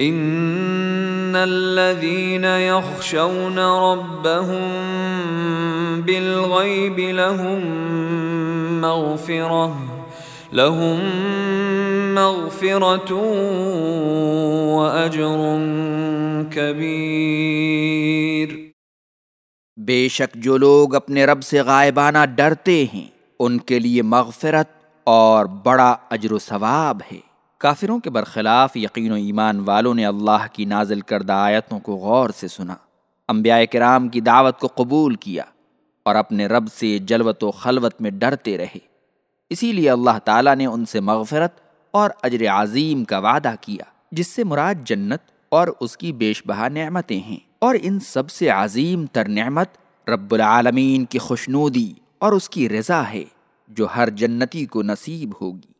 ان الذين يخشون ربهم بالغيب لهم مغفرة لهم مغفرة وأجر كبير۔ بے شک جو لوگ اپنے رب سے غائبانہ ڈرتے ہیں، ان کے لیے مغفرت اور بڑا اجر و ثواب ہے۔ کافروں کے برخلاف یقین و ایمان والوں نے اللہ کی نازل کردہ آیتوں کو غور سے سنا۔ انبیاء کرام کی دعوت کو قبول کیا اور اپنے رب سے جلوت و خلوت میں ڈرتے رہے۔ اسی لیے اللہ تعالیٰ نے ان سے مغفرت اور اجر عظیم کا وعدہ کیا، جس سے مراد جنت اور اس کی بیش بہا نعمتیں ہیں۔ اور ان سب سے عظیم تر نعمت رب العالمین کی خوشنودی اور اس کی رضا ہے، جو ہر جنتی کو نصیب ہوگی۔